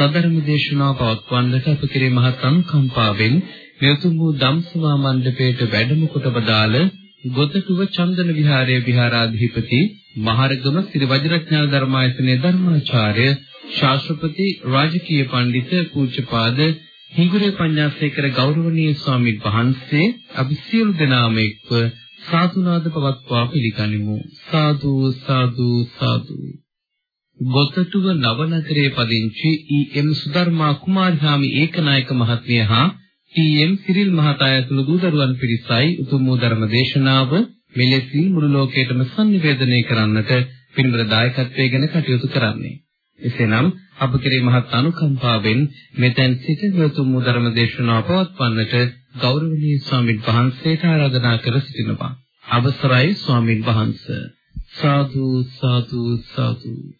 සදරම දේශනාව පවත්වන්නට අප කෙරේ මහත් අනුකම්පාවෙන් මෙතුම් වූ ධම්සභා මණ්ඩපයේට වැඩම කොට බදාළ ගොතටුව චන්දන විහාරයේ විහාරාධිපති මහරගම ශ්‍රී වජිරඥාන ධර්මායතනයේ ධර්මාචාර්ය ශාස්ත්‍රපති රාජකීය පඬිත පූජ්‍යපාද හිඟුරේ පඤ්ඤාසේකර ගෞරවනීය ස්වාමීන් වහන්සේ අපි සියලු දෙනාම එක්ව සාදුනාද පවත්වා පිළිගනිමු. සාදු සාදු සාදු. ගොතටුව නවනගරයේ පදිංචි ඊ.එම්. සුධර්මා කුමාරහාමි ඒකනායක මහත්මිය හා ටී.එම්. සිරිල් මහතා ඇතුළු දූදරුවන් පිරිසයි උතුම් වූ ධර්ම දේශනාව මෙලෙසින් මුළු ලෝකයටම sannivedanaya කරන්නට පින්බර දායකත්වයේ ගැන කටයුතු කරන්නේ. එසේනම් අප කෙරේ මහත් අනුකම්පාවෙන් මෙතෙන් සිට උතුම් වූ ධර්ම දේශනාව පවත්වන්නට ගෞරවනීය ස්වාමීන් වහන්සේට ආරාධනා කර සිටිනවා. අවසරයි ස්වාමීන් වහන්සේ. සාදු සාදු සාදු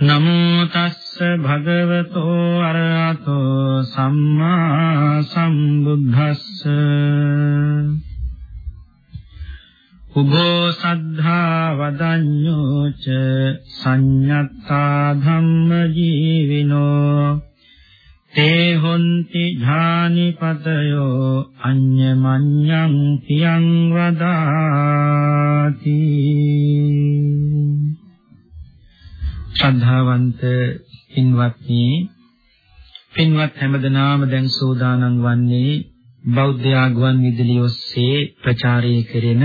නමෝ තස්ස භගවතෝ අරහතෝ සම්මා සම්බුද්දස්ස. උභෝ සද්ධා වදඤ්ඤෝ ච සංඤත්තා ධම්ම ජීවිනෝ තේ හොන්ති ඥානිපතයෝ අඤ්ඤමඤ්ඤං තියං වදාති. ශ්‍රද්ධාවන්ත පින්වත්නි පින්වත් හැමදෙනාම දැන් සෝදානම් වන්නේ බෞද්ධ ආගුවන් විදුලිය ඔස්සේ ප්‍රචාරය කෙරෙන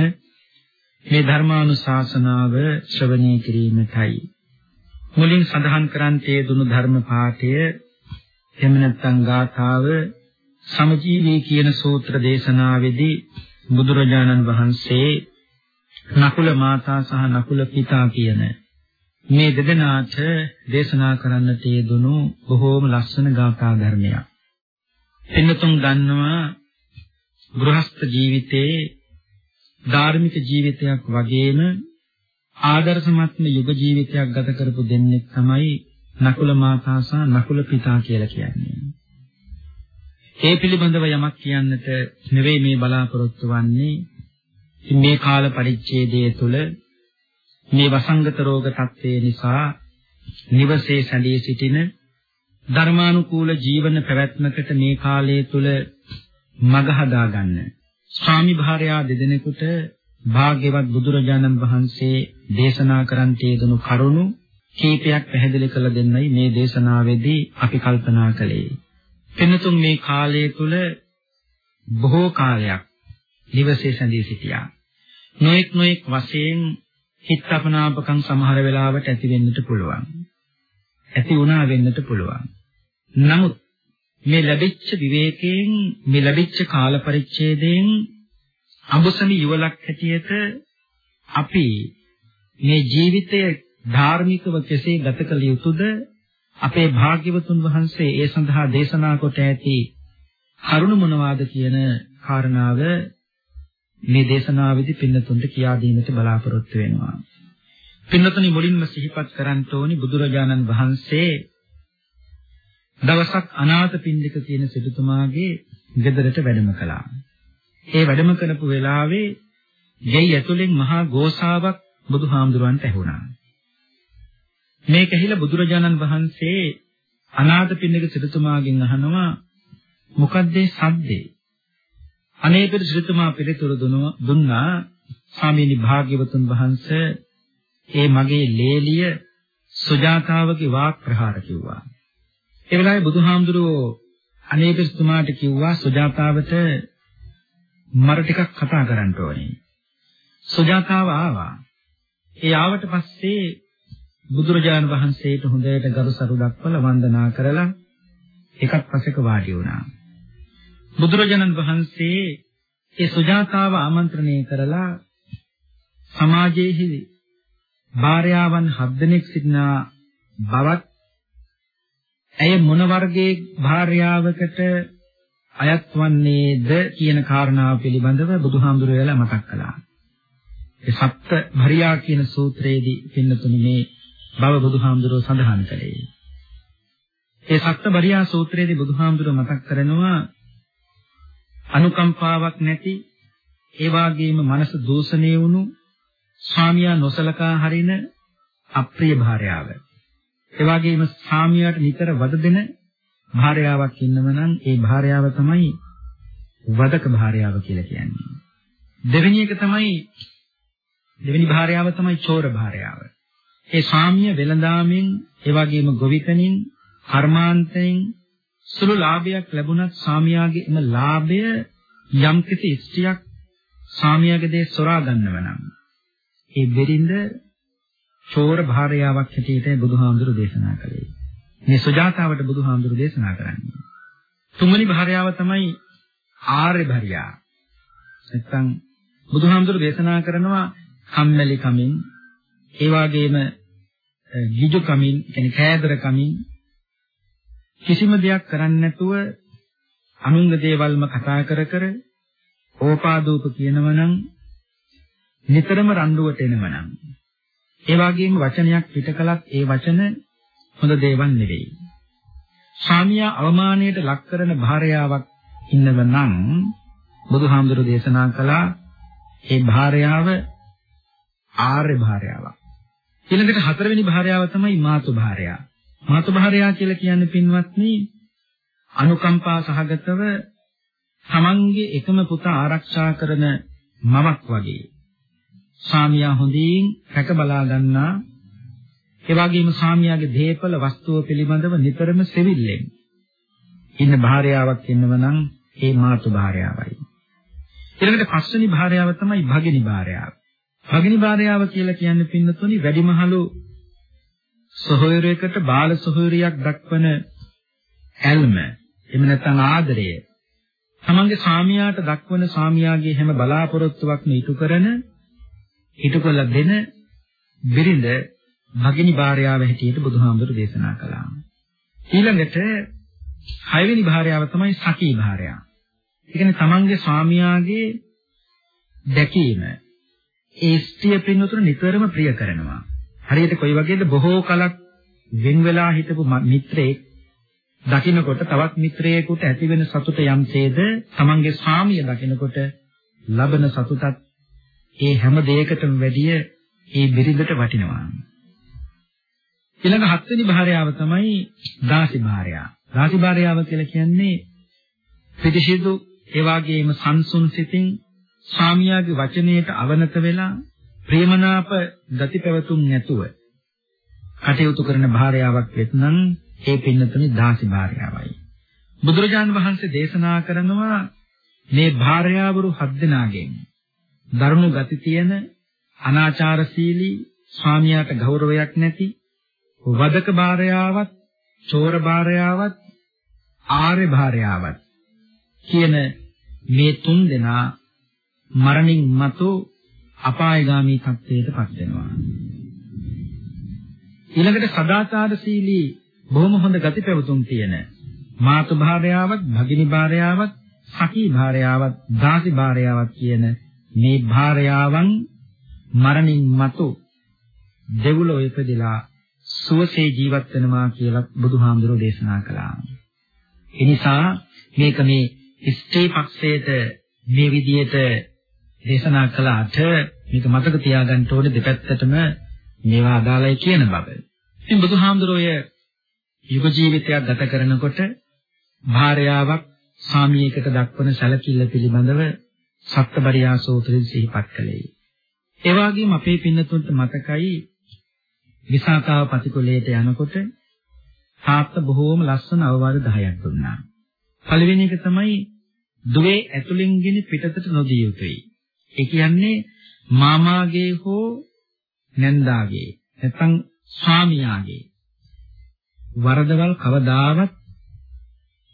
මේ ධර්මානුශාසනාව ශ්‍රවණය කිරීමටයි. මුලින් සඳහන් කරන්තේ දුනු ධර්ම පාඨය එහෙම නැත්නම් ගාථාව සමජීවී කියන සූත්‍ර දේශනාවේදී බුදුරජාණන් වහන්සේ නකුල මාතා සහ නකුල පිතා කියන මේ දෙදෙනාට දේශනා කරන්නට යෙදුණු බොහෝම ලස්සන ගාථා ධර්මයක්. එන්නතුන් දන්නවා ගෘහස්ත ජීවිතයේ ධාර්මික ජීවිතයක් වගේම ආදර්ශමත්ම යුග ජීවිතයක් ගත කරපු දෙන්නෙක් තමයි නකුල මාතා සහ නකුල පිතා කියලා කියන්නේ. ඒ පිළිබඳව යමක් කියන්නට නෙවෙයි මේ බලාපොරොත්තු වෙන්නේ. මේ කාල පරිච්ඡේදය තුළ මේ වසංගත රෝග තත්ත්වය නිසා නිවසේ සැලී සිටින ධර්මානුකූල ජීවන පැවැත්මකට මේ කාලය තුල මඟ හදා ගන්න ස්වාමි භාර්යා දෙදෙනෙකුට භාග්‍යවත් බුදුරජාණන් වහන්සේ දේශනා කරන් තියදුණු කරුණු කීපයක් පැහැදිලි කළ දෙන්නයි මේ දේශනාවේදී අපි කල්පනා කළේ. පින්නතුන් මේ කාලය තුල බොහෝ කාලයක් නිවසේ සැදී සිටියා. නොඑක් නොඑක් වශයෙන් හිත අපනාපකම් සමහර වෙලාවට ඇති වෙන්නට පුළුවන්. ඇති වුණා වෙන්නට පුළුවන්. නමුත් මේ ලැබිච්ච විවේකයෙන් මේ ලැබිච්ච කාල පරිච්ඡේදයෙන් අඹසමි යුවලක් හැටියට අපි මේ ජීවිතය ධාර්මිකව කෙසේ ගත කළ යුතුද අපේ භාග්‍යවතුන් වහන්සේ ඒ සඳහා දේශනා කොට ඇති කරුණ මොනවාද කියන කාරණාව මේ දේශනාවේදී පින්නතුන්ට කියා දීමට බලාපොරොත්තු වෙනවා. පින්නතුනි මුලින්ම සිහිපත් කරන්න ඕනි බුදුරජාණන් වහන්සේ දවසක් අනාථපිණ්ඩික කියන සිටුතුමාගේ ගෙදරට වැඩම කළා. ඒ වැඩම කරපු වෙලාවේ ගෙයි ඇතුලෙන් මහා ගෝසාවක් බුදුහාමුදුරන්ට ඇහුණා. මේක ඇහිලා බුදුරජාණන් වහන්සේ අනාථපිණ්ඩික සිටුතුමාගෙන් අහනවා මොකද්ද සද්දේ? අනේපිට ශ්‍රීතුමා පිළිතුරු දුන්නා ස්වාමීනි භාග්‍යවතුන් වහන්සේ ඒ මගේ ලේලිය සුජාතාවගේ වාක් ප්‍රහාර කිව්වා. ඒ වෙලාවේ බුදුහාමුදුරුවෝ අනේපිස්තුමාට කිව්වා සුජාතාවට මර ටිකක් කතා කරන්න ඕනේ. සුජාතාව ආවා. ඒ ආවට පස්සේ බුදුරජාණන් වහන්සේට හොඳට ගරුසරු දක්වලා වන්දනා කරලා එකක් පසෙක වාඩි වුණා. බුදුරජාණන් වහන්සේ ඒ සුජාතාව ආමන්ත්‍රණය කරලා සමාජයේ භාර්යාවන් හත් දෙනෙක් සිටින බවත් ඇය මොන වර්ගයේ භාර්යාවකට අයත් වන්නේද කියන කාරණාව පිළිබඳව බුදුහාමුදුරුවෝ මතක් කළා. ඒ සප්ත භරියා කියන සූත්‍රයේදී පින්නතුනි මේ බව බුදුහාමුදුරුවෝ සඳහන් කළේ. ඒ සප්ත භරියා සූත්‍රයේදී බුදුහාමුදුරුවෝ මතක් කරනවා අනුකම්පාවක් නැති ඒ වගේම මනස දූෂණය වුණු ස්වාමියා නොසලකා හරින අප්‍රිය භාර්යාව. ඒ වගේම ස්වාමියාට නිතර වද දෙන භාර්යාවක් ඉන්නම නම් ඒ භාර්යාව තමයි වදක භාර්යාව කියලා කියන්නේ. දෙවෙනි එක තමයි දෙවෙනි භාර්යාව තමයි චෝර භාර්යාව. ඒ ස්වාමිය වෙළඳාමෙන් ඒ වගේම ගොවිතැනින් කර්මාන්තයෙන් සුළු ලාභයක් ලැබුණත් ස්වාමියාගේ එම ලාභය යම්කිසි ඉෂ්ටියක් ස්වාමියාගේ දේ සොරා ගන්නව නම් ඒ බෙරිඳ චෝර භාර්යාවක් හැටියට බුදුහාමුදුරු දේශනා කළේ. මේ සුජාතාවට බුදුහාමුදුරු දේශනා කරන්නේ. තුන්වෙනි භාර්යාව තමයි ආර්ය භාර්යා. නැත්තම් බුදුහාමුදුරු දේශනා කරනවා කම්මැලි කමින් ඒ වගේම ගිජු කමින් කියන්නේ කෑදර කමින් කිසිම දෙයක් කරන්නේ නැතුව අනුංග දේවල්ම කතා කර කර ඕපාදූප කියනවනම් නිතරම රණ්ඩුවට එනවනම් ඒ වගේම වචනයක් පිට කළත් ඒ වචන හොඳ දේවල් නෙවෙයි. ස්වාමියා අවමානයට ලක් කරන භාර්යාවක් ඉන්නව නම් බුදුහාමුදුරු දේශනා කළා ඒ භාර්යාව ආර්ය භාර්යාවක්. ඊළඟට හතරවෙනි භාර්යාව තමයි මාතු භාර්යාව. මාතු භාර්යාව කියලා කියන්නේ පින්වත්නි අනුකම්පා සහගතව තමන්ගේ එකම පුතා ආරක්ෂා කරන මවක් වගේ. සාමියා හොඳින් රැක බලා ගන්නා ඒ වගේම සාමියාගේ දේපල වස්තුව පිළිබඳව නිතරම සෙවිල්ලෙන් ඉන්න භාර්යාවක් ඉන්නව නම් ඒ මාතු භාර්යාවයි. ඊළඟට පස්වෙනි භාර්යාව තමයි භගිනි භාර්යාව. භගිනි භාර්යාව කියලා කියන්නේ පින්නතුනි වැඩිමහලු සොහොයුරයකට බාල සොහොයුරියක් දක්වන ඇල්ම එහෙම නැත්නම් ආදරය තමන්ගේ සාමියාට දක්වන සාමියාගේ හැම බලාපොරොත්තුවක්ම ඉටු කරන ඉටු කළ දෙන බිරිඳ භගිනි භාර්යාව හැටියට බුදුහාමුදුරු දේශනා කළා. ඊළඟට හයවෙනි භාර්යාව තමයි සකී භාර්යාව. ඒ කියන්නේ තමන්ගේ ස්වාමියාගේ දැකීම ඒ ස්ත්‍රිය පින්නතුර නිතරම ප්‍රිය කරනවා. හරියට කොයි වගේද බොහෝ කලක් වෙන් වෙලා හිටපු මිත්‍රයෙක් දකින්නකොට තවත් මිත්‍රයෙකුට ඇතිවෙන සතුට යම්සේද තමන්ගේ ස්වාමිය දකින්නකොට ලබන සතුටත් ඒ හැම දෙයකටම වැඩිය ඒ බිරිඳට වටිනවා. ඊළඟ හත්වෙනි භාර්යාව තමයි දාසි භාර්යාව. දාසි භාර්යාව කියලා කියන්නේ පිටිසිදු ඒ වගේම සංසුන් සිතින් ස්වාමියාගේ වචනයට අවනත වෙලා ප්‍රේමනාප ගති පැවතුම් නැතුව කටයුතු කරන භාර්යාවක් වෙත්නම් ඒ පින්නතුනි දාසි භාර්යාවයි. බුදුරජාන් වහන්සේ දේශනා කරනවා මේ භාර්යාවරු හත් දෙනාගෙන් දරුණු ගති තියෙන අනාචාරශීලී ස්වාමියාට ගෞරවයක් නැති වදක භාර්යාවත් චෝර භාර්යාවත් ආර්ය භාර්යාවත් කියන මේ තුන් දෙනා මරණින් මතු අපායগামী තත්ත්වයට පත් වෙනවා ඊළඟට සදාචාරශීලී බොහොම හොඳ ගති පැවතුම් තියෙන මාතු භාර්යාවත් භගිනි භාර්යාවත් සඛී භාර්යාවත් දාසි භාර්යාවත් කියන මේ භාර්යාවන් මරණින් මතු දෙව්ලොව ඉපදලා සුවසේ ජීවත් වෙනවා කියලා බුදුහාමුදුරෝ දේශනා කළා. ඒ නිසා මේක මේ ස්ත්‍රී පක්ෂයට මේ විදිහට දේශනා කළාට මේක මතක තියාගන්න ඕනේ දෙපැත්තටම මේවා අදාළයි කියන බව. ඉතින් බුදුහාමුදුරෝ යුග ජීවිතයක් ගත කරනකොට භාර්යාවක් සාමියයකට දක්වන සැලකිල්ල පිළිබඳව සත්බරියා සූත්‍රයෙන් සිහිපත් කළේ. ඒ වගේම අපේ පින්නතුන්ට මතකයි විසාකාව පතිකොලේට යනකොට තාත්තා බොහෝම ලස්සන අවවාද 10ක් දුන්නා. පළවෙනි එක තමයි දුවේ ඇතුලින් ගෙන පිටතට නොදිය යුතුයි. ඒ කියන්නේ මාමාගේ හෝ නැන්දාගේ නැත්නම් ස්වාමියාගේ වරදවල් කවදාවත්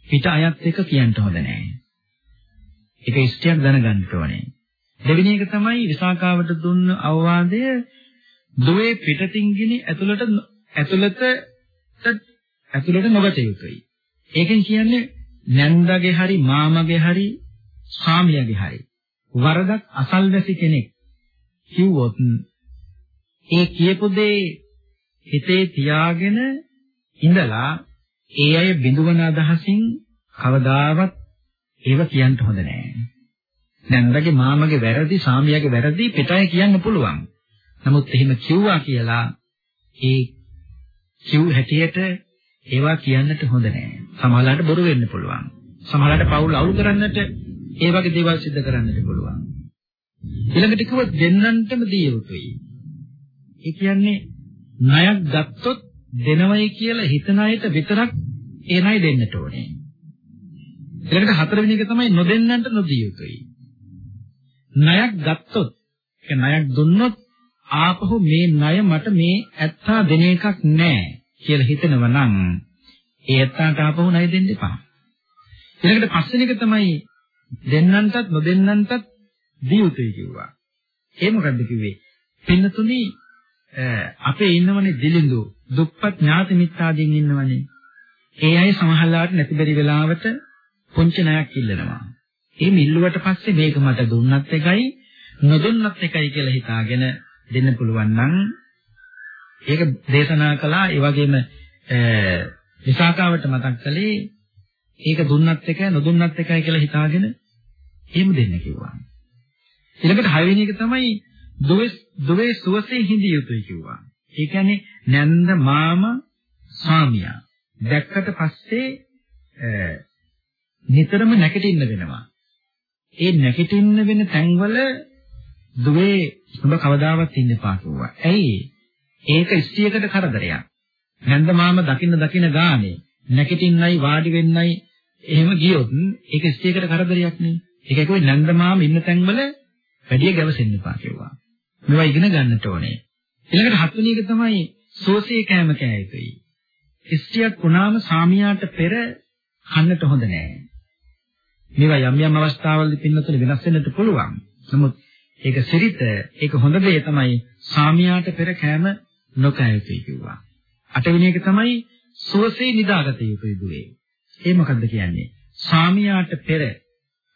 පිට අයත් එක කියන්න හොඳ නැහැ. ඒක ඉෂ්ටයක් දැනගන්න ඕනේ. දෙවෙනි එක තමයි විසාකාවට දුන්න අවවාදය දුවේ පිටතින් ගිනි ඇතුළට ඇතුළත ඇතුළට නොගත යුතුයි. ඒකෙන් කියන්නේ නැන්දගේ හරි මාමගේ හරි ස්වාමියාගේ හරි වරදක් අසල්වැසි කෙනෙක් කිව්වොත් ඒ කියපු දේ හිතේ තියාගෙන ඉඳලා ඒ අය බිඳුවන අදහසින් කවදාවත් ඒව කියන්න හොඳ නෑ. නැන්දගේ මාමගේ වැරදි, සාමියාගේ වැරදි පිටය කියන්න පුළුවන්. නමුත් එහෙම කිව්වා කියලා ඒ කිව් හැටියට ඒවා කියන්නට හොඳ නෑ. සමහරවිට බොරු වෙන්න පුළුවන්. සමහරවිට පවුල් අවුල් කරන්නට ඒ වගේ දේවල් සිද්ධ කරන්නට පුළුවන්. ඊළඟට කිව්වොත් දෙන්නන්ටම දිය යුතුයි. ඒ කියන්නේ ණයක් ගත්තොත් දෙනවයි කියලා හිතන අයට විතරක් ඒ ණය දෙන්නට ඕනේ. ඊළඟට හතරවෙනි එක තමයි නොදෙන්නන්ට නොදිය යුතුයි. ණයක් ගත්තොත් ඒ ණයක් දුන්නොත් ආපහු මේ ණය මට මේ ඇත්තා දෙන එකක් නෑ කියලා හිතනවා නම් ඒ ඇත්තාට ආපහු ණය දෙන්න එපා. ඊළඟට පස්වෙනි එක තමයි දෙන්නන්ටත් නොදෙන්නන්ටත් දිය යුතුයි කිව්වා. ඒ මොකද්ද කිව්වේ? පින්නතුනි අපේ ඉන්නවනේ දිලිඳු දුප්පත් ඥාති මිත්‍රාදීන් ඉන්නවනේ. ඒ අය සමහරවිට නැති බැරි වෙලාවට පුංචි ණයක් ඉල්ලනවා. ඒ මිල්ලුවට පස්සේ මේක මට දුන්නත් එකයි නොදුන්නත් එකයි කියලා හිතාගෙන දෙන්න පුළුවන් නම් ඒක දේශනා කළා ඒ වගේම විසාකාවට මතක් කළේ ඒක දුන්නත් එකයි නොදුන්නත් එකයි කියලා හිතාගෙන එහෙම දෙන්න කිව්වා. ඊළඟට හයවෙනි එක තමයි දුවේ දුවේ සුවසේ හිඳිය යුතුයි කිව්වා. ඒ කියන්නේ නැන්ද මාම ස්වාමියා දැක්කට පස්සේ නිතරම නැගිටින්න වෙනවා. ඒ නැගිටින්න වෙන තැන්වල දුවේ ඔබ කවදාවත් ඉන්න එපා කිව්වා. ඇයි? ඒක ස්ත්‍රියකට කරදරයක්. නැන්ද මාම දකින්න දකින්න ගානේ නැගිටින්නයි වාඩි වෙන්නයි එහෙම ගියොත් ඒක ස්ත්‍රියකට කරදරයක් නේ. ඒක කිව්වේ නැන්ද මාම ඉන්න තැන්වල වැඩි ගැවසෙන්න එපා කිව්වා. මේවා ඉගෙන ගන්නට ඕනේ. ඊළඟට හත්වෙනි එක තමයි සෝසේ කෑම කෑ යුතුයි. ස්ත්‍රියක් වුණාම සාමියාට පෙර කන්නට හොඳ නෑ. මේවා යම් යම් අවස්ථාවලදී පින්නතුල වෙනස් වෙන්නත් පුළුවන්. නමුත් ඒක සිරිත ඒක හොඳ දේ තමයි සාමියාට පෙර කෑම නොකෑ යුතුයි කිව්වා. අටවෙනි එක තමයි සුවසේ නිදාගත යුතුයි දුවේ. ඒ මොකද්ද කියන්නේ? සාමියාට පෙර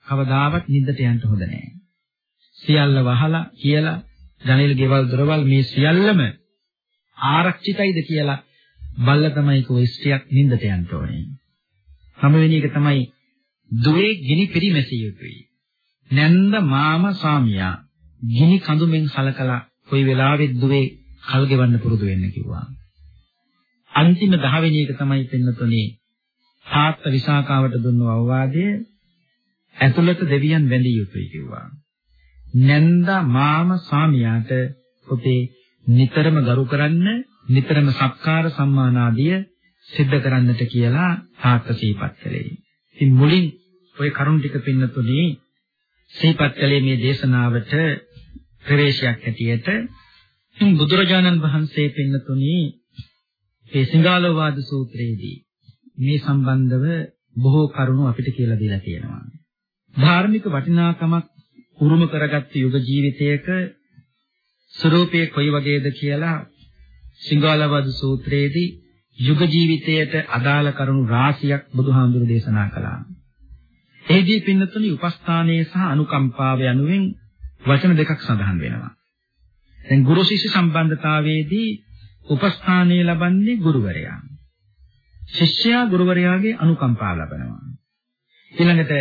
කවදාවත් නිින්දට යන්න හොඳ නෑ. සියල්ල වහලා කියලා ජනේල ගෙවල් දොරවල් මේ සියල්ලම ආරක්ෂිතයිද කියලා බල්ල තමයි කොයිස්ටියක් නිින්දට යන්න ඕනේ. සමවෙනි එක තමයි දුවේ ගිනි පිරිමැසිය යුතුයි. නැන්ද මාම සාමියා ගිනි කඳුමින් සලකලා කොයි වෙලාවෙත් දුවේ කල් ගෙවන්න පුරුදු වෙන්න කිව්වා. අන්තිම 10 වෙනි එක තමයි පින්නතුනේ තාත්ත විසාකාවට දුන්නු අවවාදය ඇතුළත දෙවියන් වැඳිය යුතුයි කිව්වා. නැන්දා මාම සාමියාට පුතේ නිතරම ගරු කරන්න නිතරම සත්කාර සම්මාන ආදිය සිද්ධ කරන්නට කියලා තාත්ත සීපත් කළේ. ඉතින් මුලින් ওই කරුණ ටික පින්නතුනේ සීපත් කළේ මේ දේශනාවට ප්‍රවේශයක් ඇටියට බුදුරජාණන් වහන්සේ පින්නතුනේ මේ සිංහාලෝවාද සූත්‍රයේදී මේ සම්බන්ධව බොහෝ කරුණු අපිට කියලා දීලා තියෙනවා. ධාර්මික වටිනාකමක් උරුම කරගත් යුග ජීවිතයක ස්වરૂපයේ කොයි වගේද කියලා සිංහාලවද සූත්‍රයේදී යුග ජීවිතයට අදාළ කරුණු රාශියක් බුදුහාමුදුරු දේශනා කළා. එහිදී පින්නතුනි උපස්ථානයේ සහ අනුකම්පාව යනුවෙන් වචන දෙකක් සඳහන් වෙනවා. දැන් ගුරු ශිෂ්‍ය සම්බන්ධතාවයේදී උපස්ථානය ලබන්නේ ගුරුවරයා. ශිෂ්‍යයා ගුරුවරයාගේ අනුකම්පාව ලබනවා. ඊළඟට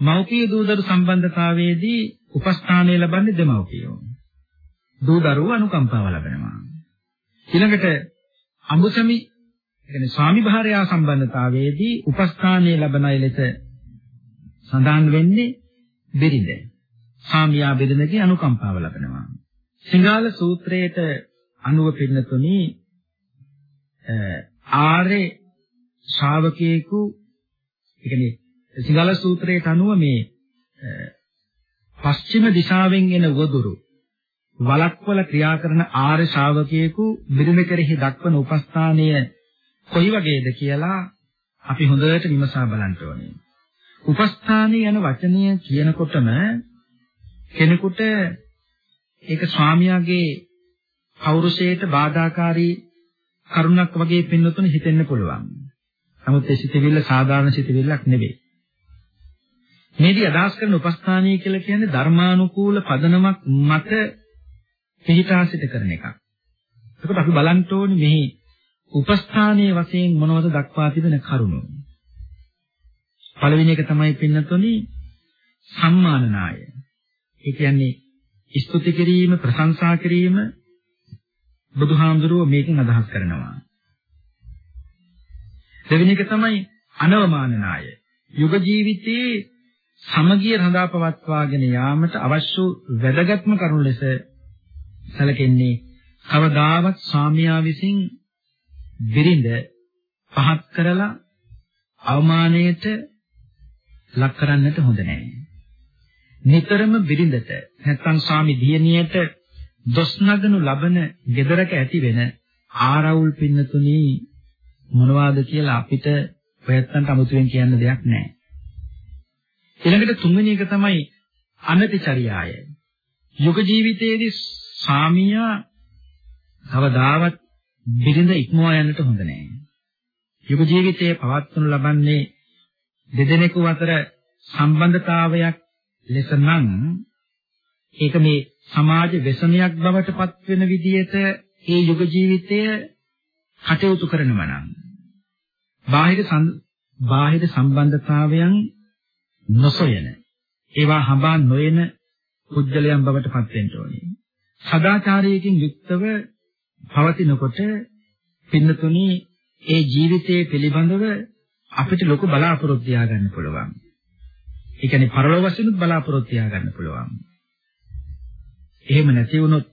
මව්පිය දූදරු සම්බන්ධතාවයේදී උපස්ථානය ලබන්නේ දෙමව්පියෝ. දූ දරුවෝ අනුකම්පාව ලබනවා. ඊළඟට අඹසමි කියන්නේ ස්වාමි භාර්යා සම්බන්ධතාවයේදී උපස්ථානයේ ලබන ලෙස සඳහන් වෙන්නේ බෙරිඳ. සාමියා බෙදෙනගේ අනුකම්පාව ලබනවා. සිංහල සූත්‍රයේට අනුව පින්නතුනි ආර්ය ශ්‍රාවකයෙකු කියන්නේ සිංහල සූත්‍රයට අනුව මේ පශ්චිම දිශාවෙන් එන වදුරු වලක්වල ක්‍රියා කරන ආර්ය ශ්‍රාවකයෙකු බිරිඳ කෙරෙහි දක්වන උපස්ථානය කොයි වගේද කියලා අපි හොඳට විමසා බලන්න ඕනේ. උපස්ථානයේ යන වචනය කියනකොටම කෙනෙකුට ඒක ස්වාමියාගේ පෞරුෂයට බාධාකාරී කරුණක් වගේ පින්නතුන හිතෙන්න පුළුවන්. නමුත් ඒ සිතවිල්ල සාධාරණ සිතවිල්ලක් නෙවෙයි. මේදී අදහස් කරන උපස්ථානීය කියලා කියන්නේ ධර්මානුකූල පදනමක් මත පිහිටා සිට කරන එකක්. එතකොට අපි බලන්න ඕනේ මෙහි උපස්ථානීය වශයෙන් මොනවද දක්වා තිබෙන කරුණු. පළවෙනි එක තමයි පින්නතුනි සම්මානනාය. ඒ කියන්නේ ස්තුති කිරීම, ප්‍රශංසා කිරීම බුදුහාමුදුරුවෝ මේකෙන් අදහස් කරනවා. දෙවෙනි එක තමයි අනවමානනාය. යුග ජීවිතයේ සමගිය රඳා පවත්වාගෙන යාමට අවශ්‍ය වැදගත්ම කරුණු ලෙස සැලකෙන්නේ කවදාවත් ස්වාමියා විසින් බිරිඳ පහත් කරලා අවමානයට ලක් කරන්නට හොඳ නැහැ. නිතරම බිරිඳට නැත්නම් ස්වාමි දියණියට දොස් නගනු ලබන gedaraka ඇති වෙන ආරවුල් පින්නතුණි මොනවාද කියලා අපිට ප්‍රයත්නට අමුතුවෙන් කියන්න දෙයක් නැහැ. ඊළඟට තුන්වෙනි එක තමයි අනතිචර්යාය. යුග ජීවිතයේදී සාමියා කවදාවත් බිරිඳ ඉක්මවා යන්නට හොඳ නැහැ. යුග ජීවිතයේ පවත්වනු ලබන්නේ දෙදෙනෙකු අතර සම්බන්ධතාවයක් ලෙස නම් ඒක මේ සමාජ වෙසණයක් බවට පත් වෙන විදිහට ඒ යුග ජීවිතය කටයුතු කරනවා නම් බාහිර බාහිර සම්බන්ධතාවයන් නොසොයන ඒවා හඹා නොයන කුජලයන් බවට පත් වෙන්න ඕනේ. සදාචාරයකින් යුක්තව පවතිනකොට පින්නතුනි ඒ ජීවිතයේ පිළිබඳව අපිට ලොකු බලාපොරොත්තු ගන්න පුළුවන්. ඒ කියන්නේ පරලෝක වශයෙන් බලාපොරොත්තු ගන්න පුළුවන්. එහෙම නැති වුණොත්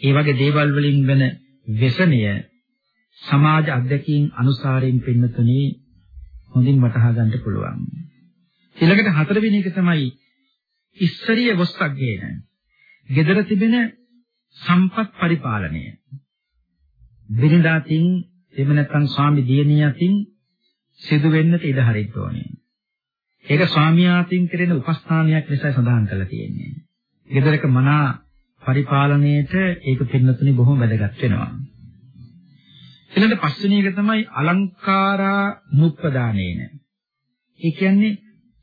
ඒ වගේ දේවල් වලින් වෙන වෙසණිය සමාජ අධ්‍යක්ීන් අනුසාරයෙන් පින්නතුනේ හොඳින් වටහා ගන්න පුළුවන්. ඊළඟට හතරවෙනි එක තමයි ඉස්සරිය වොස්සක් ගේන. gedara තිබෙන සම්පත් පරිපාලනය. බිරිඳාතින් එහෙම නැත්නම් ස්වාමි දියණියතින් සිදු වෙන්නට ඉඩ හරින්න ඕනේ. ඒක ස්වාමියාතින් කෙරෙන උපස්ථානයක් නිසා සඳහන් කරලා තියෙන්නේ. gedaraka මනා පරිපාලනයේට ඒක පින්නතුනි බොහොම වැදගත් වෙනවා. ඊළඟ පස්වෙනි එක තමයි අලංකාරා මුප්පදානේන. ඒ කියන්නේ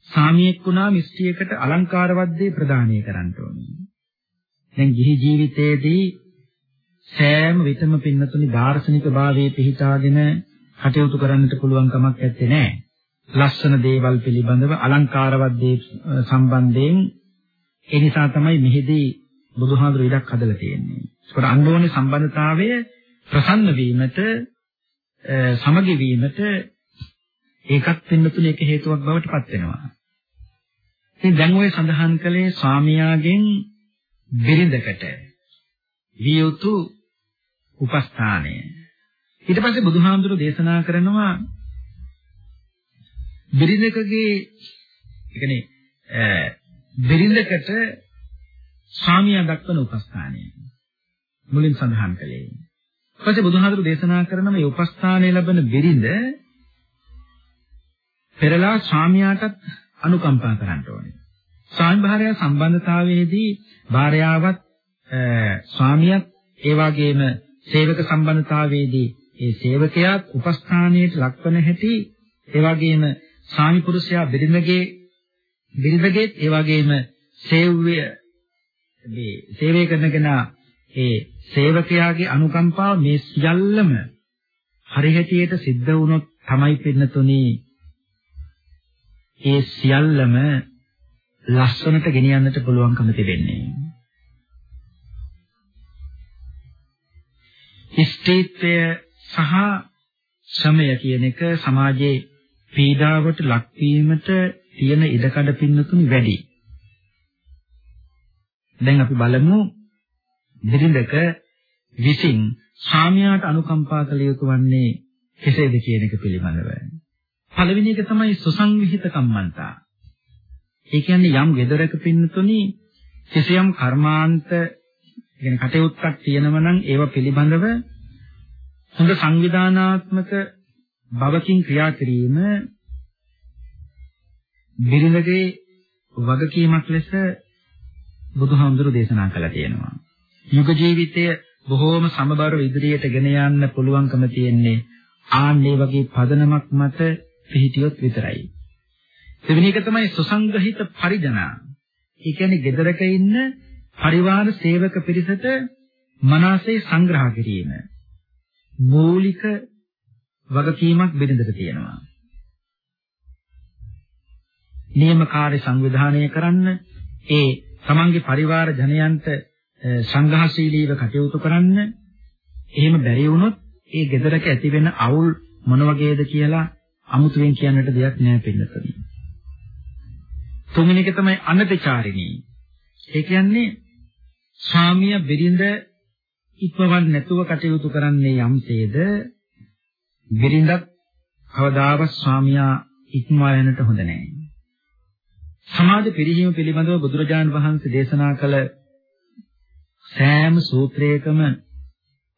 සාමියෙක් වුණා මිස්ටියකට අලංකාරවත් දේ ප්‍රදානය කරන්න ඕනේ. දැන් ගිහි ජීවිතයේදී සෑම විටම පින්නතුනි දාර්ශනික භාවයේ පිහිටාගෙන කටයුතු කරන්නට පුළුවන් කමක් නැත්තේ නෑ. ලස්සන දේවල් පිළිබඳව අලංකාරවත් දේ සම්බන්ධයෙන් ඒ නිසා තමයි මෙහිදී බුදුහාඳුර ඉඩක් හදලා තියෙන්නේ. ඒකට අන්දෝනේ සම්බන්ධතාවය ප්‍රසන්න වීමට සමගි වීමට ඒකත් පින්නතුනේ එක හේතුවක් බවට පත් වෙනවා. ඉතින් දැන් ඔය සඳහන් කළේ ස්වාමියාගෙන් බිරිඳකට විය යුතු උපස්ථානය. ඊට පස්සේ බුදුහාමුදුරු දේශනා කරනවා බිරිඳකගේ ඒ කියන්නේ බිරිඳකට ස්වාමියා දක්වන උපස්ථානය. මුලින් සඳහන් කළේ. ඊපස්සේ බුදුහාමුදුරු දේශනා කරන මේ උපස්ථානය ලැබෙන බිරිඳ පෙරලා ස්වාමියාටත් අනුකම්පා කරන්න ඕනේ. ස්වාමි භාර්යා සම්බන්ධතාවයේදී භාර්යාවත් ස්වාමියාත් ඒ වගේම සේවක සම්බන්ධතාවයේදී ඒ සේවකයා උපස්ථානයට ලක්වන හැටි ඒ වගේම ස්වාමි පුරුෂයා බිරිඳගේ බිරිඳගේ ඒ වගේම සේව්‍ය මේ සේවය කරන කෙනා ඒ සේවකයාගේ අනුකම්පාව මේ සියල්ලම හරි හැටියට සිද්ධ වුණොත් තමයි පින්නතුනේ ඒ සියල්ලම ලස්සනට ගෙනියන්නට පුළුවන්කම තිබෙන්නේ. ස්ථීත්වය සහ ශ්‍රමය කියන එක සමාජයේ පීඩාවට ලක්වීමට තියෙන ඉඩකඩ පින්නතුනි වැඩි. දැන් අපි බලමු බිරිඳක විසින් ස්වාමියාට අනුකම්පා කළ යුතු වන්නේ කෙසේද කියන එක පිළිබඳව. පළවෙනි එක තමයි සුසංවිහිත කම්මන්තා. ඒ කියන්නේ යම් gedaraka පින්නතුනි කිසියම් කර්මාන්ත කියන කටයුත්තක් තියෙනවා නම් ඒව පිළිබඳව හොඳ සංවිධානාත්මක බවකින් ක්‍රියා කිරීම බිරිඳගේ වගකීමක් ලෙස බුදුහාමුදුරු දේශනා කළා තියෙනවා. යුග ජීවිතය බොහෝම සමබරව ඉදිරියට ගෙන යන්න පුළුවන්කම තියෙන්නේ ආන්නේ වගේ පදනමක් මත පිහිටියොත් විතරයි. දෙවෙනි එක තමයි සුසංගහිත පරිජනා. ඒ කියන්නේ ගෙදරක ඉන්න පරිවාර සේවක පිරිසට මනසේ සංග්‍රහ කිරීම. මූලික වගකීමක් බෙදෙන්නට තියෙනවා. නියමකාරී සංවිධානය කරන්න ඒ තමන්ගේ පරිවාර ජනයන්ට සංඝාශීලීව කටයුතු කරන්න එහෙම බැරි වුණොත් ඒ ගෙදරක ඇති වෙන අවුල් මොන වගේද කියලා අමුතුවෙන් කියන්නට දෙයක් නෑ පින්නතදී. තුන්වෙනි එක තමයි අනතිචාරිණී. ඒ කියන්නේ ස්වාමියා බිරිඳ ඉක්මවන්න නැතුව කටයුතු කරන්නේ යම්සේද බිරිඳක් කවදාවත් ස්වාමියා ඉක්මවා යන්නට හොඳ නැහැ. සමාජ පිරිහීම පිළිබඳව බුදුරජාණන් වහන්සේ දේශනා කළ සෑම සූත්‍රයකම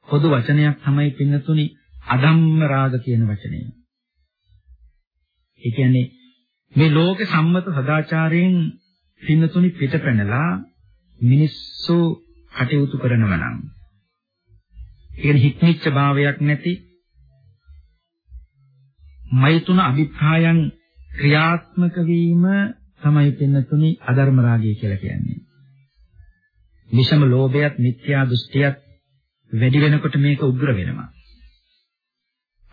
පොදු වචනයක් තමයි පින්නතුනි අධම්ම රාග කියන වචනය. ඒ කියන්නේ මේ ලෝක සම්මත සදාචාරයෙන් පින්නතුනි පිටපැනලා මිනිස්සු කටයුතු කරනවා නම් ඒ හික්මිච්ච භාවයක් නැති මෛතුන අභිප්‍රායන් ක්‍රියාත්මක වීම තමයි පින්නතුනි අධර්ම රාගය කියලා කියන්නේ. විෂම ලෝභයත් මිත්‍යා දෘෂ්ටියත් වැඩි වෙනකොට මේක උග්‍ර වෙනවා.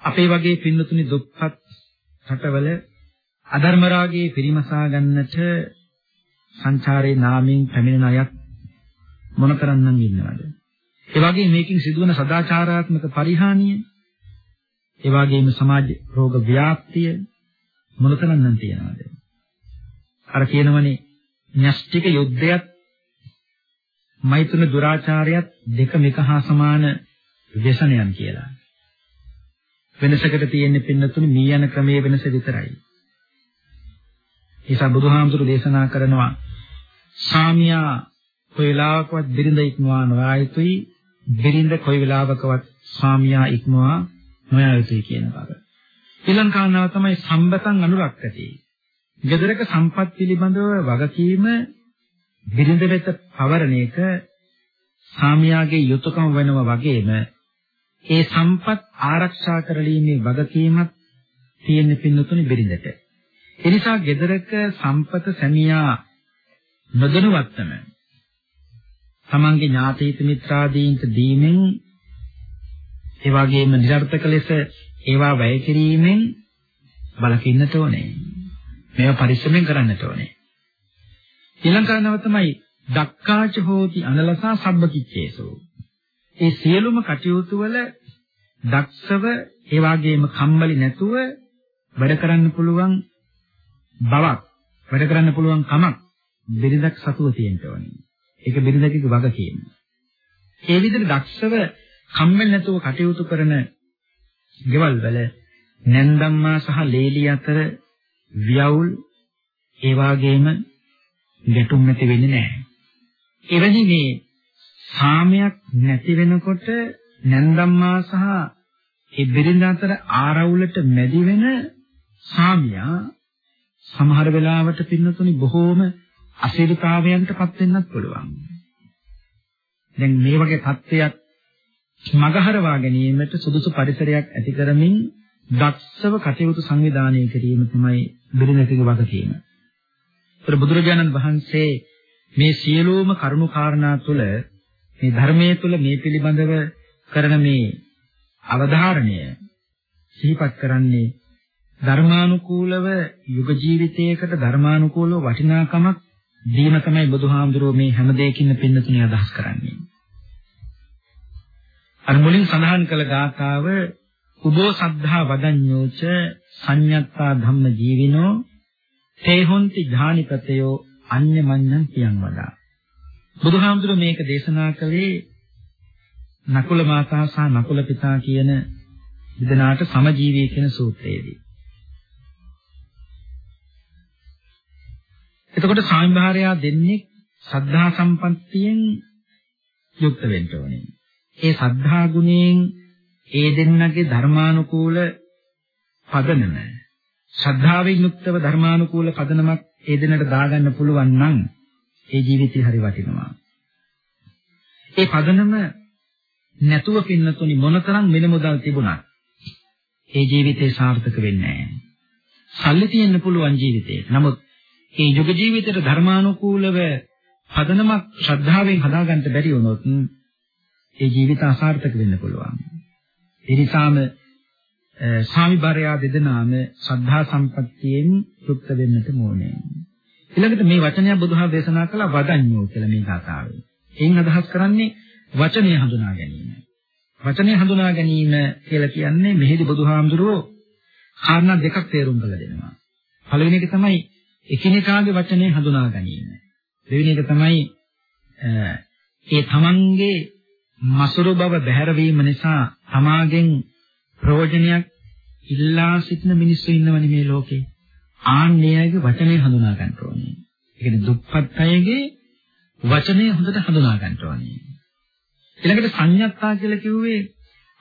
අපේ වගේ පින්නතුනි දුක්පත් රටවල අධර්ම රාගයේ පිරිමසා ගන්නට සංචාරේ නාමයෙන් පැමිණෙන අයත් මොන කරන්නම් ඉන්නවද? ඒ වගේ මේකින් සිදුවන සදාචාරාත්මක පරිහානිය, ඒ වගේම සමාජ රෝග ව්‍යාප්තිය මොන කරන්නම් තියනවද? අර කියනවනේ න්‍යෂ්ටික යුද්ධයත් මෛතුන දුරාචාරයත් දෙකම එක හා සමාන ව්‍යසනයන් කියලා. වෙනසකට තියෙන්නේ පින්නතුනි මී යන ක්‍රමයේ වෙනස විතරයි. ඒසා බුදුහාමුදුරු දේශනා කරනවා සාමියා කොයි වෙලාවකවත් බිරිඳ ඉක්මවා නොයා යුතුයි බිරිඳ කොයි වෙලාවකවත් සාමියා ඉක්මවා නොයා යුතුයි කියන බව. ඊළඟ කාරණාව තමයි සම්බතං අනුරක්කති. gedaraka සම්පත් පිළිබඳව වගකීම බිරිඳ වෙත පවරණ එක සාමියාගේ යුතුයකම වෙනවා වගේම ඒ සම්පත් ආරක්ෂා කරලීමේ වගකීමක් තියෙන පින්නතුනි බිරිඳට. ඒ නිසා gedaraka සම්පත සැමියා නොදැනුවත්වම තමන්ගේ ඥාතීත මිත්‍රාදීන්ට දීමෙන් ඒ වගේම නිර්ර්ථක ලෙස ඒවා වැය කිරීමෙන් බලකින්නට ඕනේ. මේවා පරිස්සමෙන් කරන්නට ඕනේ. ඊළඟ කාරණාව තමයි දක්කාච හෝති අනලසා සබ්බකිච්චේසෝ. ඒ සියලුම කටයුතු වල දක්ෂව ඒ වගේම කම්මැලි නැතුව වැඩ කරන්න පුළුවන් බවක් වැඩ කරන්න පුළුවන් කමක් බිරිඳක් සතුව තියෙන්න ඕනේ. ඒක බිරිඳකගේ වගකීම. ඒ විදිහට දක්ෂව කම්මැලි නැතුව කටයුතු කරන ගෙවල් වල නැන්දම්මා සහ ලේලි අතර වියවුල් ඒ වගේම ගැටුම් නැති වෙන්නේ නැහැ. එවැනි මේ සාමයක් නැති වෙනකොට නැන්දම්මා සහ ඒ බිරිඳ අතර ආරවුලට මැදි වෙන සාමියා සමහර වෙලාවට පින්නතුනි බොහෝම අසීලතාවයන්ටපත් වෙන්නත් පුළුවන්. දැන් මේ වගේ තත්ත්වයක් මගහරවා ගැනීමට සුදුසු පරිසරයක් ඇති කරමින් දක්ෂව කටයුතු සංවිධානය කිරීම තමයි බිරිඳකගේ වගකීම. ඒතර බුදුරජාණන් වහන්සේ මේ සියලුම කරුණු කාරණා තුළ මේ ධර්මයේ තුල මේ පිළිබඳව කරන මේ අවධාරණය සිහිපත් කරන්නේ ධර්මානුකූලව යුග ජීවිතයකට ධර්මානුකූලව වටිනාකමක් දීම තමයි බුදුහාමුදුරුවෝ මේ හැම දෙයකින් පින්නතුණි අදහස් කරන්නේ. අර මුලින් සඳහන් කළ ගාථාව උදෝ සද්ධා වදඤ්ඤෝච සංයත්තා ධම්ම ජීවිනෝ තේ හොන්ති ඥානිපතයෝ අඤ්ඤමඤ්ඤං කියන් වදා. බුදුහාමුදුර මේක දේශනා කළේ නකුල මාතා සහ නකුල පිතා කියන දෙදෙනාට සමජීවී කියන සූත්‍රයේදී. එතකොට සාමිභාරයා දෙන්නේ සද්ධා සම්පන්නියෙන් යුක්ත වෙන්න ඕනේ. ඒ සද්ධා ගුණයෙන් ඒ දෙන්නගේ ධර්මානුකූල පදනම ශ්‍රද්ධාවෙන් යුක්තව ධර්මානුකූල පදනමක් ඒ දෙන්නට දාගන්න පුළුවන් නම් ඒ ජීවිතය හරි වටිනවා. ඒ පදනම නැතුව පින්නතුනි මොනතරම් මෙල මුදල් තිබුණත් ඒ ජීවිතේ සාර්ථක වෙන්නේ නැහැ. සල්ලි තියෙන්න පුළුවන් ජීවිතේ. නමුත් ඒ යුග ජීවිතේට ධර්මානුකූලව පදනමක් ශ්‍රද්ධාවෙන් හදාගන්න බැරි වුණොත් ඒ ජීවිත අසාර්ථක වෙන්න පුළුවන්. ඒ නිසාම සාමිබාරයා දෙදෙනාම ශ්‍රද්ධා සම්පත්තියෙන් යුක්ත වෙන්නට ඕනේ. ඊළඟට මේ වචනය බුදුහා දේශනා කළ වදඤ්ඤෝ කියලා මේ කතාවේ. එයින් අදහස් කරන්නේ වචනය හඳුනා ගැනීම. වචනය හඳුනා ගැනීම කියලා කියන්නේ මෙහිදී බුදුහාමුදුරුවෝ කාරණා දෙකක් තේරුම් කරලා දෙනවා. පළවෙනි එක තමයි එකිනෙකාගේ වචනේ හඳුනා ගැනීම. දෙවෙනි එක තමයි ඒ තමන්ගේ මසුරු බව බැහැර වීම නිසා තමාගෙන් ප්‍රයෝජනයක් ඉල්ලා සිටින මිනිස්සු ඉන්නවනේ මේ ලෝකේ. ආන්නේයගේ වචනේ හඳුනා ගන්න ඕනේ. ඒ කියන්නේ දුප්පත් අයගේ වචනේ හොඳට හඳුනා ගන්න ඕනේ. ඊළඟට සංයත්තා කියලා කිව්වේ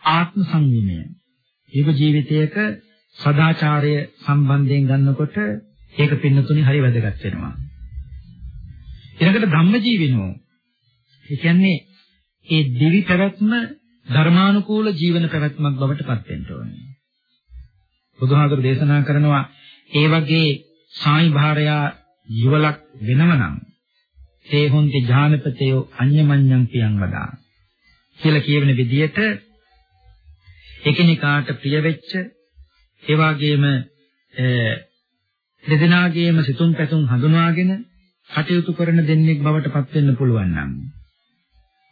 ආත්ම සංයමය. ඒක ජීවිතයක සදාචාරය සම්බන්ධයෙන් ගන්නකොට ඒක පින්නතුනි හරි වැදගත් වෙනවා. ඊළඟට ධම්මජීවිනෝ. ඒ කියන්නේ ඒ දිවි පැවැත්ම ධර්මානුකූල ජීවන පැවැත්මක් බවට පත් වෙන්න ඕනේ. බුදුහාමුදුරු දේශනා කරනවා ඒ වගේ සායි භාරයා යුවලක් වෙනවනම් තේ හොන්ති ඥානපතයෝ අඤ්ඤමඤ්ඤං පියං වදා කියලා කියවෙන විදිහට එකිනෙකාට ප්‍රිය වෙච්ච ඒ වගේම දෙදෙනාගේම සිතුම් පැතුම් හඳුනාගෙන කටයුතු කරන දෙන්නෙක් බවට පත් වෙන්න පුළුවන් නම්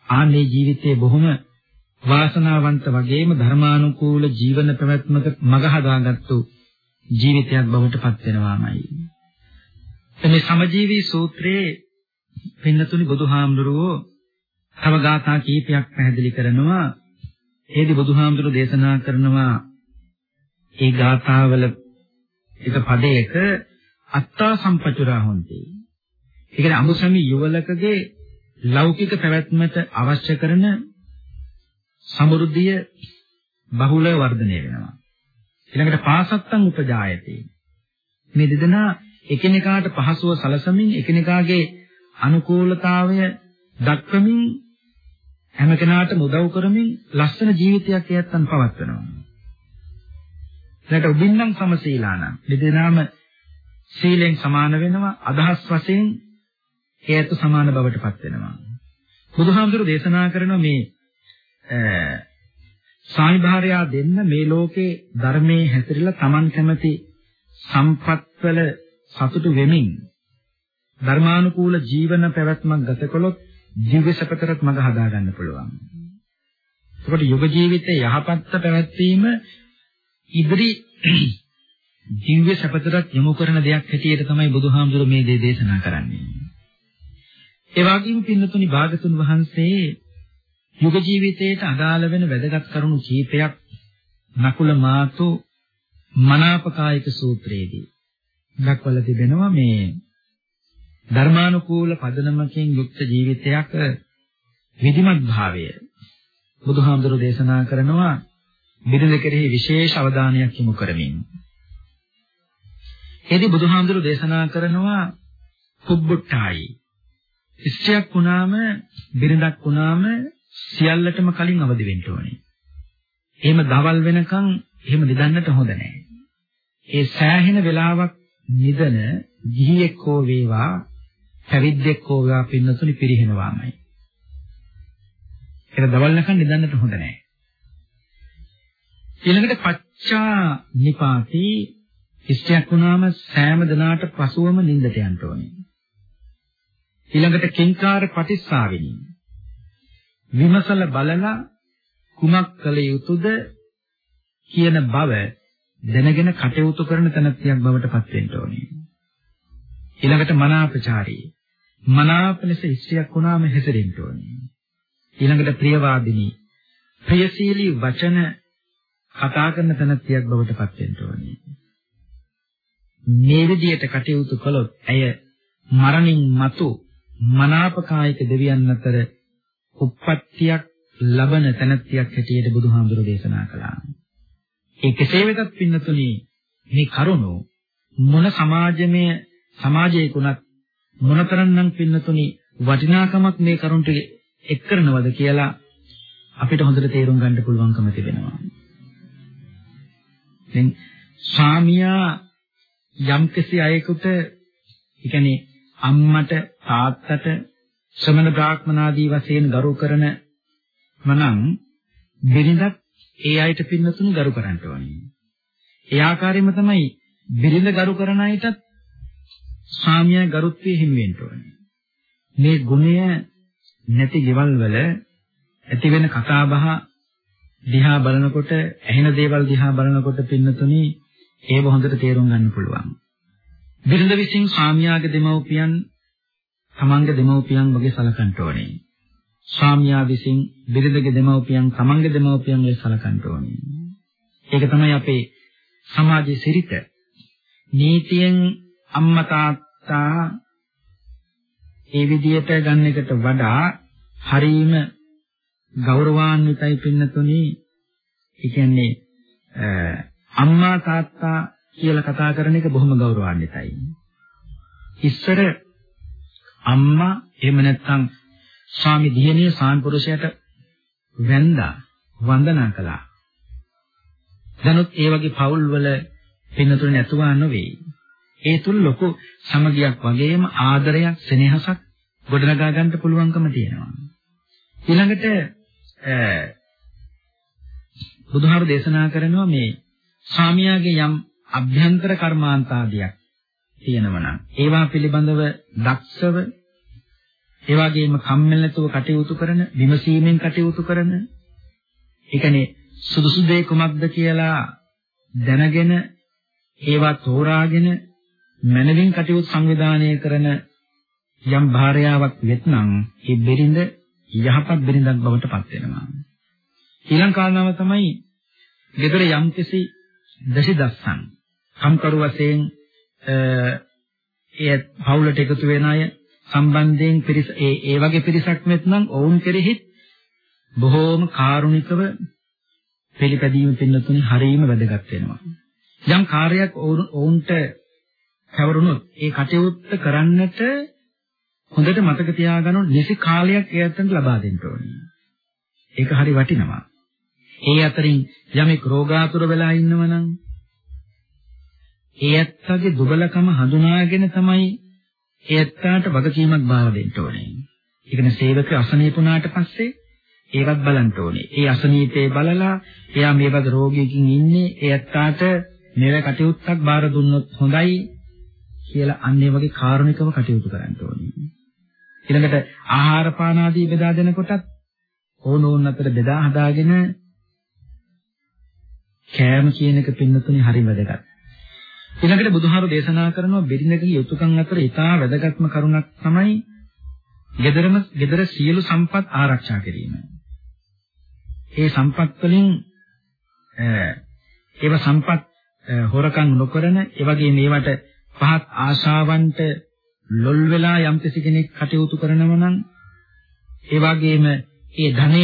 ආන්නේ ජීවිතයේ බොහොම වාසනාවන්ත වගේම ධර්මානුකූල ජීවන පැවැත්මක මඟ හදාගත්තු ජීවිතයක් බවට පත් වෙනවාමයි. මේ සමජීවී සූත්‍රයේ පින්නතුනි බුදුහාමුදුරුවෝ තව ගාථා කීපයක් පැහැදිලි කරනවා. ඒදි බුදුහාමුදුරුවෝ දේශනා කරනවා ඒ ගාථාවල එක පදයක අත්තා සම්පචුරා හොන්ති. ඒ කියන්නේ අමුසමි යුවලකගේ ලෞකික පැවැත්මට අවශ්‍ය කරන සමෘද්ධිය බහුල වර්ධනය වෙනවා. ඊළඟට පාසත්තං උපජායති. මේ දෙදෙනා එකිනෙකාට පහසුව සලසමින් එකිනෙකාගේ අනුකූලතාවය දක්වමින් හැම කෙනාටම උදව් කරමින් ලස්සන ජීවිතයක් එයත්න් පවත්වනවා. ඊට උබින්නම් සමසීලානම් දෙදෙනාම සීලෙන් සමාන වෙනවා අදහස් වශයෙන් හේත සමාන බවට පත් වෙනවා. බුදුහාමුදුරු දේශනා කරන මේ සායිභාරයා දෙන්න මේ ලෝකේ ධර්මයේ හැසිරලා Taman කැමති සම්පත්වල සතුටු වෙමින් ධර්මානුකූල ජීවන පැවැත්මක් ගත කළොත් ජීව සපතරත් මඟ හදා ගන්න පුළුවන්. ඒකට යුග ජීවිතයේ යහපත් පැවැත්වීම ඉදිරි ජීව සපතරත් යොමු කරන දෙයක් හැටියට තමයි බුදුහාමුදුරු මේ දේ දේශනා කරන්නේ. ඒ වගේම පින්නතුනි භාගතුන් වහන්සේ යුග ජීවිතයට අදාළ වෙන වැදගත් කරුණු කීපයක් නකුල මාතු මනාපකායික සූත්‍රයේදී දක්වලා තිබෙනවා. මේ ධර්මානුකූල පදනමකින් යුක්ත ජීවිතයක් විධිමත් භාවය. බුදුහාමුදුරෝ දේශනා කරනවා බිරිඳ කෙරෙහි විශේෂ අවධානයක් යොමු කරමින්. එදී බුදුහාමුදුරෝ දේශනා කරනවා පුබ්බුට්ටායි ස්ත්‍රියක් වුණාම බිරිඳක් වුණාම සියල්ලටම කලින් අවදි වෙන්න ඕනේ. එහෙම දවල් වෙනකන් එහෙම නිදන්නට හොඳ නැහැ. ඒ සෑහෙන වෙලාවක් නිදන ගිහියෙක් හෝ වේවා පැවිද්දෙක් හෝ වේවා පින්නතුනි පිරිහෙනවාමයි. ඒක දවල් නැකන් නිදන්නට හොඳ නැහැ. ඊළඟට පච්චා නිපාති ඉෂ්ටයක් වුණාම සෑම දිනාට පසුවම නිින්දට යන්න ඕනේ. ඊළඟට කිංකාර පටිස්සාවිනී විමසල බලලා කුමක් කළ යුතුද කියන බව දැනගෙන කටයුතු කරන තැනැත්තියක් බවට පත් වෙන්න ඕනේ. ඊළඟට මනාපචාරී මනාප ලෙස ඉස්සියක් වුණාම හැසිරෙන්න ඕනේ. ඊළඟට ප්‍රියවාදිනී ප්‍රියශීලී වචන කතා කරන තැනැත්තියක් බවට පත් වෙන්න ඕනේ. මේ විදිහට කටයුතු කළොත් ඇය මරණින් මතු මනාපකායික දෙවියන් අතර උප්පත්තියක් ලබන තැනැත්තියක් හැටියට බුදුහාමුදුරෝ දේශනා කළා. ඒ කෙසේ වෙතත් පින්නතුනි මේ කරුණ මොන සමාජමය සමාජයකුණත් මොනතරම්නම් පින්නතුනි වටිනාකමක් මේ කරුණට එක් කරනවද කියලා අපිට හොඳට තේරුම් ගන්න පුළුවන්කම තිබෙනවා. දැන් ස්වාමියා යම්කිසි අයෙකුට ඒ කියන්නේ අම්මට තාත්තට ශ්‍රමණ බ්‍රාහ්මනාදී වශයෙන් ගරු කරන මනම් බිරිඳක් ඒ අයට පින්නතුණු ගරු කරන්න ඕනේ. ඒ ආකාරයෙන්ම තමයි බිරිඳ ගරු කරන අයටත් ස්වාමියා ගරුත්වයේ හිමි වෙන්න ඕනේ. මේ ගුණය නැති ගෙවල් වල ඇති වෙන කතා බහ දිහා බලනකොට ඇහෙන දේවල් දිහා බලනකොට පින්නතුණි ඒව හොඳට තේරුම් ගන්න පුළුවන්. බිරිඳ විසින් ස්වාමියාගේ දෙමව්පියන් තමන්ගේ දෙමව්පියන් වගේ සලකන්න ඕනේ. ස්වාමියා විසින් බිරිඳගේ දෙමව්පියන් තමන්ගේ දෙමව්පියන් වගේ සලකන්න ඕනේ. ඒක තමයි අපේ සමාජයේ සිරිත. නීතියෙන් අම්මා තාත්තා ඒ විදියට ගන්න එකට වඩා හරීම ගෞරවාන්විතයි පින්නතුනි. ඒ කියන්නේ අම්මා තාත්තා කියලා කතා කරන එක බොහොම ගෞරවාන්විතයි. ඉස්සර අම්මා එහෙම නැත්නම් ස්වාමි දියණිය සාන්පුරුෂයට වැඳා වන්දනා කළා. දැනුත් ඒ වගේ පවුල් වල පින්නතුනේ නැතුවා නෙවෙයි. ඒ තුල ලොකු සමගියක් වගේම ආදරයක් සෙනෙහසක් ගොඩනගා ගන්න පුළුවන්කම තියෙනවා. ඊළඟට බුදුහාර දේශනා කරනවා මේ ස්වාමියාගේ යම් අභ්‍යන්තර කර්මාන්තාදියක් තියෙනවා නම් ඒවා පිළිබඳව දක්ෂව ඒ වගේම කම්මැලිතුව කටයුතු කරන විමසීමෙන් කටයුතු කරන ඒ කියන්නේ සුදුසු දේ කුමක්ද කියලා දැනගෙන ඒවා තෝරාගෙන මනවින් කටයුතු සංවිධානය කරන යම් භාර්යාවක් වෙත්නම් ඒ බෙරිඳ යහපත් බෙරිඳක් බවට පත් වෙනවා. ඊළඟ කාරණාව තමයි ගෙදර යම්කිසි දසි දස්සන් කම්කරු වශයෙන් ඒ පවුලට එකතු වෙන අය සම්බන්ධයෙන් පිරිස ඒ ඒ වගේ පිරිසක් නැත්නම් ඔවුන් කෙරෙහි බොහෝම කාරුණිකව පිළිපැදීම පින්නතුනි හරීම වැදගත් වෙනවා. යම් කාර්යයක් ඔවුන්ට පැවරුණොත් ඒ කටයුත්ත කරන්නට හොඳට මතක තියාගන්න නිසි කාලයක් ඒ අතට ලබා දෙන්න ඕනේ. ඒක හරි වටිනවා. ඒ අතරින් යමෙක් රෝගාතුර වෙලා ඉන්නවනම් ඒ ඇත්තගේ දුබලකම හඳුනාගෙන තමයි ඒ ඇත්තාට වගකීමක් බාර දෙන්න ඕනේ. ඒ කියන්නේ සේවක අසනීපුණාට පස්සේ ඒවත් බලන්න ඕනේ. ඒ අසනීපේ බලලා එයා මේ වගේ රෝගියකින් ඉන්නේ ඒ ඇත්තාට මේව කටයුත්තක් බාර දුන්නොත් හොඳයි කියලා අන්නේ වගේ කාරුණිකව කටයුතු කරන්න ඕනේ. ඊළඟට ආහාර පාන ආදී බෙදා දෙනකොටත් ඕන ඕන අතර බෙදා හදාගෙන කෑම කියන එක පින්නතුනේ හරි වැදගත්. ඊළඟට බුදුහාරු දේශනා කරනවා බෙරිඳගේ යුතුයකම් අතර ඉතා වැදගත්ම කරුණක් තමයි gedarama gedara සියලු සම්පත් ආරක්ෂා කිරීම. ඒ සම්පත් වලින් ඒව සම්පත් හොරකම් නොකරන ඒ වගේ මේවට පහත් ආශාවන්ට ලොල් වෙලා යම් කෙනෙක් කටයුතු කරනවා නම් ඒ වගේම ඒ ධනය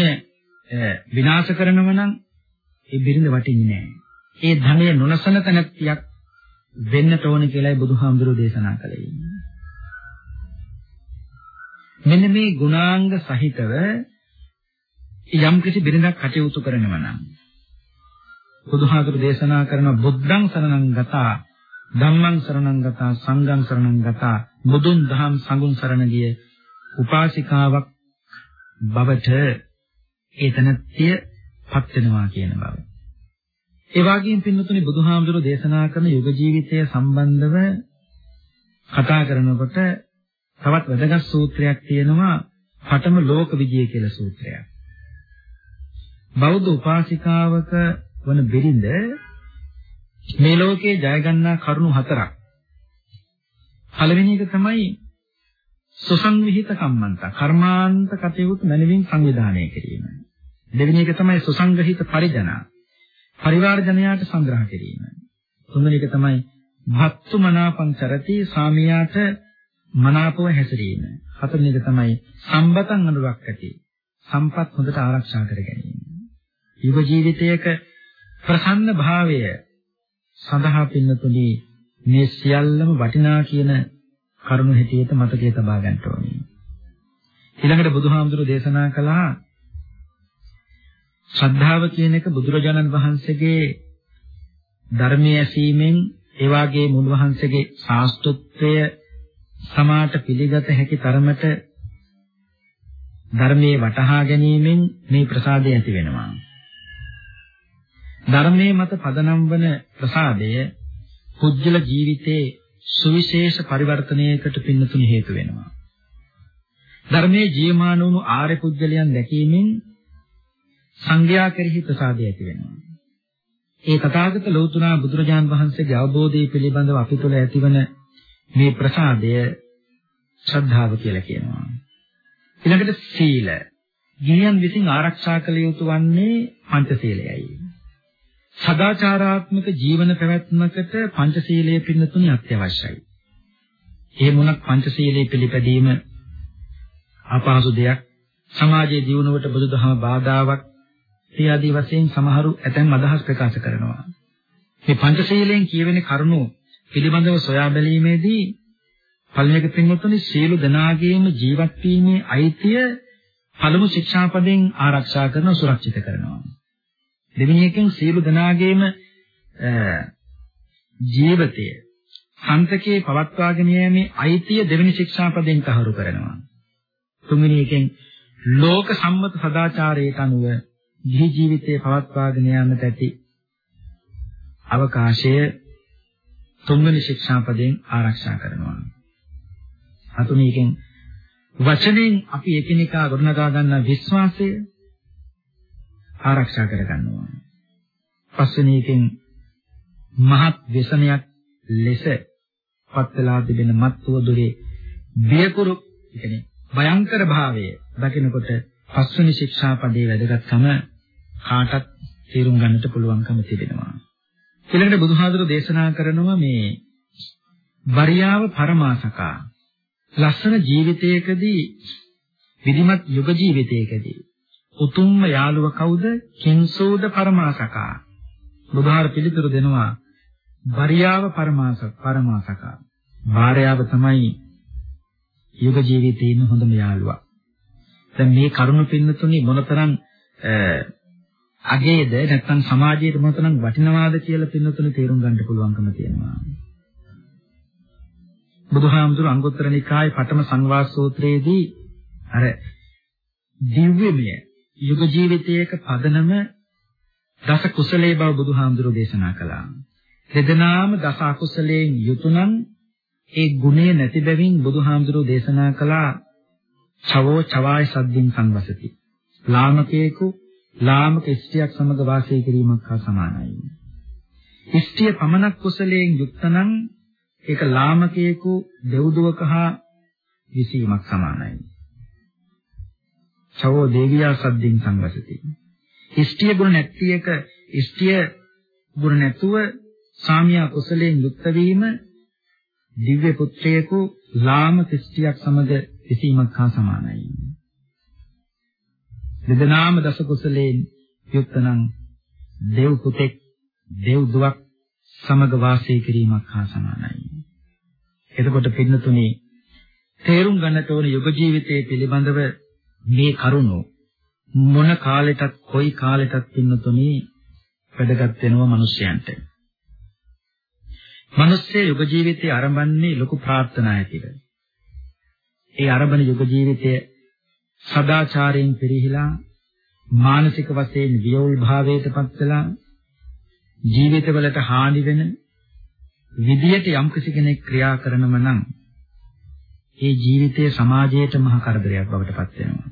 විනාශ කරනවා නම් ඒ බිරිඳ වටින්නේ නැහැ. ඒ ධනය නොනසන තැනක් වෙන්නට ඕන කියලායි බුදුහාමුදුරෝ දේශනා කළේ. මෙන්න මේ ගුණාංග සහිතව යම් කිසි බිරිඳක් කටයුතු කරනවා නම් බුදුහාමුදුරෝ දේශනා කරන බුද්ධං සරණං ගතා ධම්මං සරණං ගතා සංඝං සරණං ගතා බුදුන් දහම් සංඝුන් සරණ ගිය උපාසිකාවක් බවට ඒතනත්ය පත් වෙනවා කියන බව. ඒ වගේම පින්නතුනි බුදුහාමුදුරෝ දේශනා කරන යුග ජීවිතය සම්බන්ධව කතා කරනකොට තවත් වැදගත් සූත්‍රයක් තියෙනවා පඨම ලෝක විජය කියලා සූත්‍රයක්. බෞද්ධ උපාසිකාවක වන බිරිඳ මේ ලෝකේ ජය ගන්නා කරුණු හතරක්. පළවෙනි එක තමයි සුසංවිහිත කම්මන්ත කර්මාන්ත කටයුතු මනමින් සංවිධානය කිරීම. දෙවෙනි එක තමයි සුසංගහිත පරිජනා පරිවාර ජනයාට සංග්‍රහ කිරීම. තුන්වෙනි එක තමයි භක්තු මනාපං චරති සාමියාට මනාපව හැසිරීම. හතරවෙනි එක තමයි සම්බතන් අනුරක් ඇති. සම්පත් හොඳට ආරක්ෂා කර ගැනීම. යුග ජීවිතයක ප්‍රසන්න භාවය සඳහා පින්නතුනි මේ සියල්ලම වටිනා කියන කරුණු හිතේට මතකයේ තබා ගන්න ඕනේ. ඊළඟට බුදුහාමුදුරු දේශනා කළා ශ්‍රද්ධාව කියන එක බුදුරජාණන් වහන්සේගේ ධර්මයේ ඇසීමෙන් ඒ වාගේ මුල්වහන්සේගේ ශාස්ත්‍රත්වය සමාට පිළිගත හැකි තරමට ධර්මයේ වටහා ගැනීමෙන් මේ ප්‍රසාදය ඇති වෙනවා. ධර්මයේ මත පදනම් වන ප්‍රසාදය පුජ්‍යල ජීවිතයේ සුවිශේෂ පරිවර්තනයකට පින්නතුනි හේතු වෙනවා. ධර්මයේ ජීවමාන වුණු ආර්ය පුජ්‍යලයන් දැකීමෙන් සංඝයා කෙරෙහි ප්‍රසාදය ඇති වෙනවා. ඒ තථාගත ලෞතුනා බුදුරජාන් වහන්සේගේ අවබෝධය පිළිබඳව අපි තුළ ඇතිවන මේ ප්‍රසාදය ශ්‍රද්ධාව කියලා කියනවා. ඊළඟට සීල. ගිහියන් විසින් ආරක්ෂා කළ යුතු වන්නේ පංචශීලයයි. සදාචාරාත්මක ජීවන පැවැත්මකට පංචශීලයේ පින්නතුනි අත්‍යවශ්‍යයි. ඒ මොනක් පංචශීලයේ පිළිපැදීම අපහසු දෙයක් සමාජයේ දියුණුවට බුදුදහම බාධාවක් ඒ ආදී වශයෙන් සමහරු ඇතැම් අදහස් ප්‍රකාශ කරනවා. මේ පංචශීලයෙන් කියවෙන කරුණු පිළිබඳව සොයා බැලීමේදී පළවෙනි එක පින්වත්නි සීල දනාගේම ජීවත් වීමේ අයිතිය පළමු ශික්ෂාපදයෙන් ආරක්ෂා කරන සුරක්ෂිත කරනවා. දෙවෙනි එකෙන් සීල දනාගේම ජීවිතය සන්තකේ පවත්වාගෙන යෑමේ අයිතිය දෙවෙනි ශික්ෂාපදයෙන් තහවුරු කරනවා. තුන්වෙනි එකෙන් ලෝක සම්මත සදාචාරයට අනුව ගිහි ජීවිතයේ පවත්වාගෙන යාමට ඇති අවකාශය තුන්වෙනි ශික්ෂාපදයෙන් ආරක්ෂා කරනවා. අතුණීකෙන් වචනෙන් අපි එකිනෙකා ගොඩනගා ගන්න විශ්වාසය ආරක්ෂා කරගන්නවා. පස්වෙනි එකෙන් මහත් වසනයක් ලෙස පත්ලා තිබෙන මත්ව දුරේ බියකුරු කියන්නේ භයංකර භාවය දකිනකොට පස්වෙනි ශික්ෂාපදයේ වැදගත්කම කාටත් තේරුම් ගන්නට පුළුවන්කම තිබෙනවා. ඊළඟට බුදුහාඳුර දේශනා කරනවා මේ වරියාව පරමාසකා ලස්සන ජීවිතයකදී විධිමත් යුග ජීවිතයකදී උතුම්ම යාළුව කවුද? කිංසෝද පරමාසකා. බුදුහාර පිළිතුරු දෙනවා වරියාව පරමාසක පරමාසකා. භාර්යාව තමයි යුග ජීවිතයේ ඉන්න හොඳම යාළුවා. දැන් මේ කරුණ පින්නතුනි මොනතරම් අගේද නැත්නම් සමාජයේ මොනතරම් වටිනවාද කියලා පින්නතුනි තේරුම් ගන්න පුළුවන්කම තියෙනවා. බුදුහාමුදුර අංගුත්තර නිකායේ පඨම සංවාස සූත්‍රයේදී අර දිව්‍යමය යුග ජීවිතයක පදනම දස කුසලයේ බව බුදුහාමුදුරෝ දේශනා කළා. දෙදෙනාම දස අකුසලයෙන් යුතුයනම් ඒ ගුණය නැති බැවින් බුදුහාමුදුරෝ දේශනා කළා චවෝ චවාය සද්දින් සංවසති. ලාමකේකු ලාමක ස්ත්‍රියක් සමග වාසය කිරීමක් හා සමානයි. ස්ත්‍රිය පමණක් කුසලයෙන් යුක්තනම් ඒක ලාමකේකු දෙව්දුවක හා විසීමක් සමානයි. චවෝ දේවියා සද්දින් සංවසති. ස්ත්‍රිය ගුණ නැත්තියක ස්ත්‍රිය ගුණ නැතුව සාමියා කුසලයෙන් යුක්ත වීම දිව්‍ය පුත්‍රයෙකු ලාමක ස්ත්‍රියක් සමග විසීමක් හා සමානයි. දෙදෙනාම දස කුසලයෙන් යුක්තනම් දෙව් පුතෙක් දෙව් දුවක් සමග වාසය කිරීමක් හා සමානයි. එතකොට පින්නතුනේ තේරුම් ගන්නට ඕන යුග ජීවිතයේ පිළිබඳව මේ කරුණු මොන කාලෙටත් කොයි කාලෙටත් පින්නතුනේ වැඩගත් වෙනවා මිනිස්යන්ට. මිනිස්සේ යුග ජීවිතය ආරම්භන්නේ ලොකු ප්‍රාර්ථනා ඇතිව. ඒ ආරම්භන යුග ජීවිතය සදාචාරයෙන් පිරිහිලා මානසික වශයෙන් වියෝල් භාවයටපත් වෙලා ජීවිතවලට හානි වෙන විදියට යම්කිසි කෙනෙක් ක්‍රියා කරනම නම් ඒ ජීවිතය සමාජයට මහ කරදරයක් බවට පත් වෙනවා.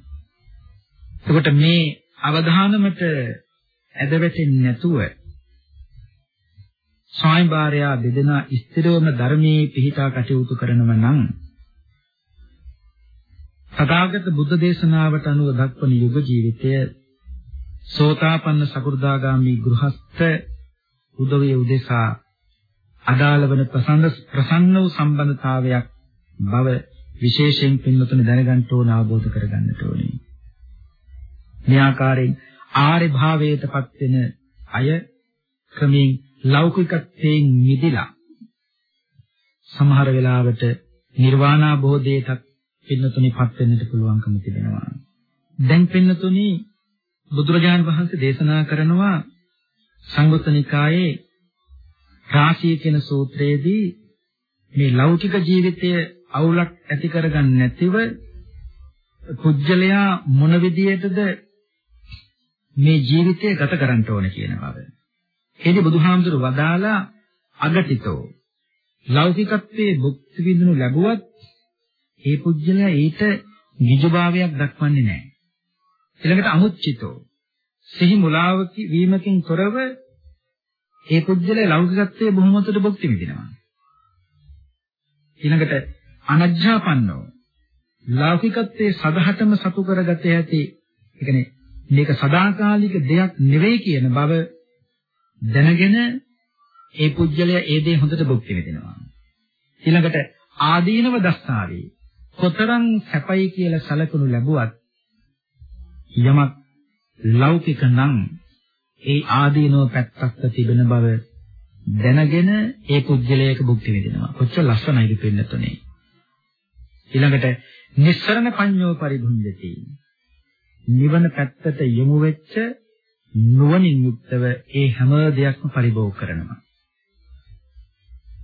එතකොට මේ අවධානමට ඇද වැටෙන්නේ නැතුව ස්වයංභාරයා දෙදෙනා ස්ථිරවම ධර්මයේ පිහිටා කටයුතු කරනව නම් තථාගත බුද්ධ දේශනාවට අනුව දක්වන යුග ජීවිතය සෝතාපන්න සකෘදාගාමි ගෘහස්ත උදවිය උදෙසා අදාළ වන ප්‍රසන්න ප්‍රසන්න වූ සම්බන්ධතාවයක් බව විශේෂයෙන් පින්වතුනි දැනගන්න ඕන අවබෝධ කරගන්නට ඕනේ. මේ ආකාරයෙන් ආර්ය භාවයටපත් වෙන අය ක්‍රමෙන් ලෞකිකත්වයෙන් මිදලා සමහර වෙලාවට නිර්වාණ අවබෝධයටත් පින්නතුනිපත් වෙන්නට පුළුවන්කම තිබෙනවා. දැන් පින්නතුනි බුදුරජාණන් වහන්සේ දේශනා කරනවා සංගුත්ත නිකායේ රාශිය කියන සූත්‍රයේදී මේ ලෞකික ජීවිතය අවුලක් ඇති කරගන්න නැතිව කුජලයා මොන විදියටද මේ ජීවිතය ගත කරන්න ඕන කියන බව. එනි බුදුහාමුදුරු වදාලා අගටිතෝ ලෞකිකත්වයේ භුක්ති විඳිනු ලැබුවත් ඒ පුජ්‍යලයා ඊට නිජභාවයක් දක්වන්නේ නැහැ. ඊළඟට අමුච්චිතෝ සිහි මුලාවක වීමකින් තොරව ඒ පුජ්‍යලයා ලෞකිකත්වයේ බොහොමතට භුක්ති විඳිනවා. ඊළඟට අනජ්ජාපන්නෝ ලෞකිකත්වයේ සදහටම සතු කරගත හැකි ඒ කියන්නේ මේක සදාකාලික දෙයක් නෙවෙයි කියන බව දැනගෙන ඒ පුජ්‍යලයා ඒ දේ හොඳට භුක්ති විඳිනවා. ඊළඟට ආදීනව දස්සාවේ කොතරම් සැපයි කියලා සැලකුණු ලැබුවත් යමක් ලෞකික නම් ඒ ආදීනව පැත්තක් තිබෙන බව දැනගෙන ඒ පුජ්‍යලයක භුක්ති විඳිනවා. කොච්චර ලස්සනයිද පින්නතුනේ. ඊළඟට නිස්සරණ පඤ්ඤෝ පරිභුඤ්ජති. නිවන පැත්තට යොමු වෙච්ච නුවණින් යුක්තව ඒ හැම දෙයක්ම පරිභෝග කරනවා.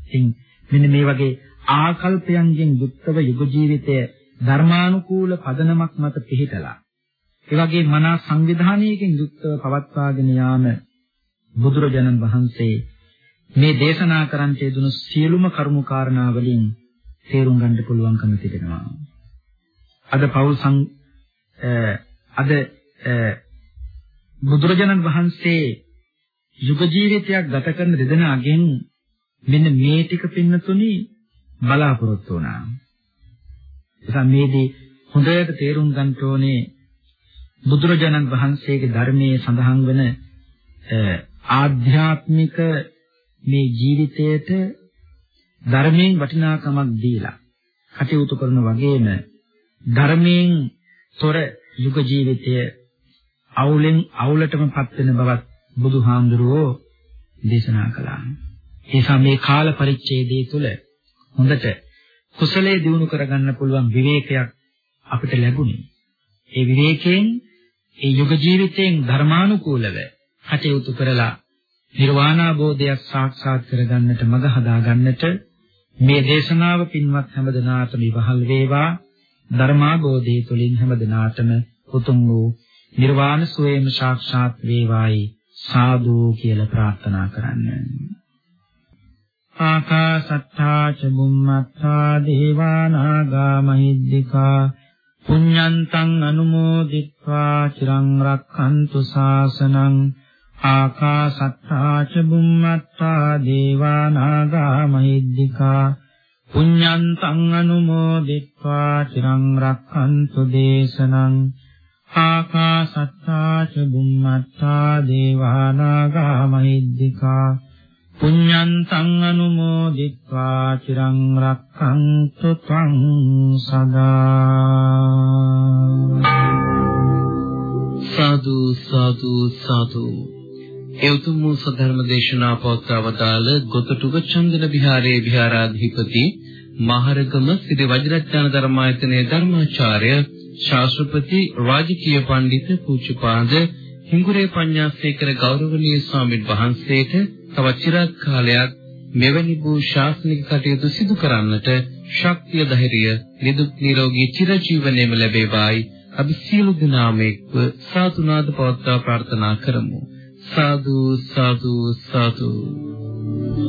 ඉතින් මෙන්න මේ වගේ ආකල්පයන්ගෙන් යුක්තව යුග ජීවිතය ධර්මානුකූල පදනමක් මත පිහිටලා ඒ වගේ මනා සංවිධානයකින් යුක්තව පවත්වාගෙන යාම බුදුරජාණන් වහන්සේ මේ දේශනා කරන්න යෙදුණු සියලුම කරුණු කාරණා වලින් තේරුම් ගන්න පුළුවන්කම තිබෙනවා. අද පෞල් සං අද බුදුරජාණන් වහන්සේ යුග ජීවිතයක් ගත කරන දෙදෙනාගෙන් මෙන්න මේ ටික පින්නතුනි බලාපොරොත්තු වුණා. එතන මේදී හොඳට තේරුම් ගන්න ඕනේ බුදුරජාණන් වහන්සේගේ ධර්මයේ සඳහන් වන ආධ්‍යාත්මික මේ ජීවිතයට ධර්මයෙන් වටිනාකමක් දීලා කටයුතු කරන වගේම ධර්මයෙන් තොර යුග ජීවිතය අවුලෙන් අවුලටමපත් වෙන බවත් බුදුහාමුදුරුවෝ දේශනා කළා. ඒ නිසා මේ කාල පරිච්ඡේදයේ තුල හොඳට කුසලයේ දිනු කරගන්න පුළුවන් විවේකයක් අපිට ලැබුණේ. ඒ විවේකයෙන් ඒ යුග ජීවිතයෙන් ධර්මානුකූලව කටයුතු කරලා නිර්වාණාබෝධයක් සාක්ෂාත් කරගන්නට මඟ හදාගන්නට මේ දේශනාව පින්වත් හැමදෙනාටම ඉවහල් වේවා ධර්මාබෝධය තුළින් හැමදෙනාටම උතුම් වූ නිර්වාණ සුවයම සාක්ෂාත් වේවායි සාදු කියලා ප්‍රාර්ථනා කරන්න. ආකාසත්තා ච බුම්මත්තා දේවානාගා මහිද්దికා පුඤ්ඤන්තං අනුමෝදිත්වා චිරං රක්ඛන්තු ශාසනං ආකාසත්තා ච බුම්මත්තා දේවානාගා මහිද්దికා පුඤ්ඤන්තං අනුමෝදිත්වා චිරං රක්ඛන්තු දේශනං ආකාසත්තා ච බුම්මත්තා දේවානාගා මහිද්దికා පුඤ්ඤන්තං අනුමෝදිත්වා චිරං රක්ඛන්තු ත්වං සදා සාදු සාදු සාදු. එවතුම් වූ සධර්ම දේශනා පවත්වවදාල ගොතටුව චන්දන විහාරයේ විහාරාධිපති මහරගම සිරි වජිරඥාන ධර්මායතනයේ ධර්මාචාර්ය ශාස්ත්‍රපති රාජකීය පඬිතු පූජ්‍යපාද හිඟුරේ පඤ්ඤාසේකර ගෞරවනීය ස්වාමීන් වහන්සේට තවත් චිරාත් කාලයක් මෙවැනි වූ ශාසනික කටයුතු සිදු කරන්නට ශක්තිය ධෛර්යය නිදුක් නිරෝගී චිරජීවනයේම ලැබේවායි අපි සියලු දෙනාම එක්ව සාතුනාද පවත්වා ප්‍රාර්ථනා කරමු සාදු සාදු සාදු Yeah.